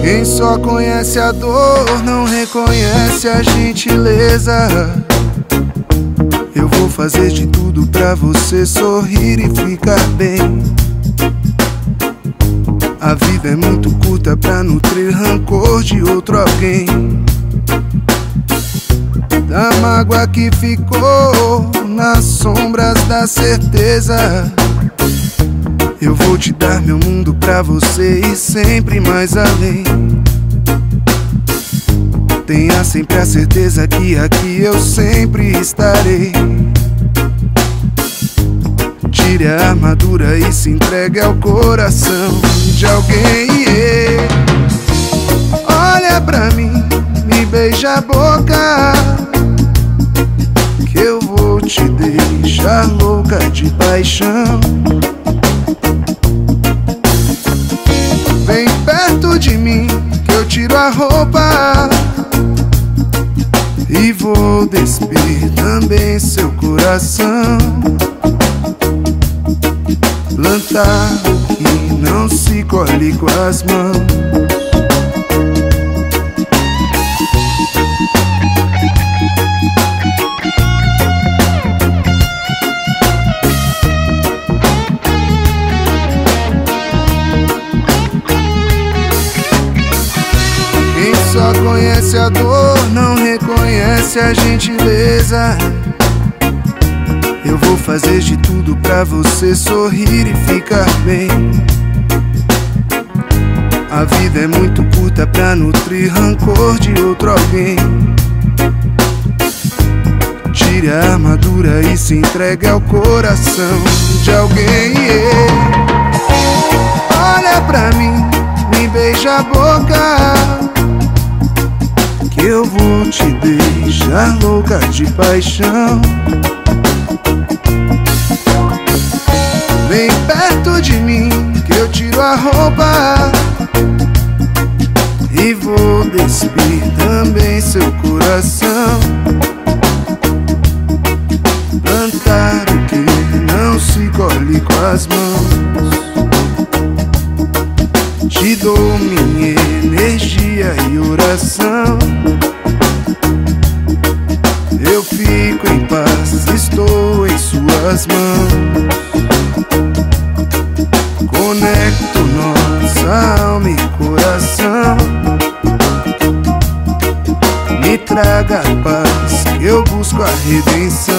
Quem só conhece a dor não reconhece a gentileza. Eu vou fazer de tudo pra você sorrir e ficar bem. A vida é muito curta pra nutrir rancor de outro alguém. Da mágoa que ficou nas sombras da certeza. Eu vou te dar meu mundo pra você e sempre mais além. Tenha sempre a certeza que aqui eu sempre estarei. Tire a armadura e se entregue ao coração de alguém. Olha pra mim, me beija a boca. Que eu vou te deixar louca de paixão. Que eu tiro a roupa. E vou despir também seu coração plantar que não se colhe com as mãos. Só conhece a dor não reconhece a gentileza. Eu vou fazer de tudo pra você sorrir e ficar bem. A vida é muito curta pra nutrir rancor de outro alguém. Tire a armadura e se entregue ao coração de alguém. yeah. Olha pra mim, me beija a boca. Eu vou te deixar louca de paixão. Vem perto de mim que eu tiro a roupa. E vou despir também seu coração. Plantar o que não se colhe com as mãos. Te dou minha energia e oração em suas mãos Conecto nossa alma e coração. Me traga a paz, que eu busco a redenção.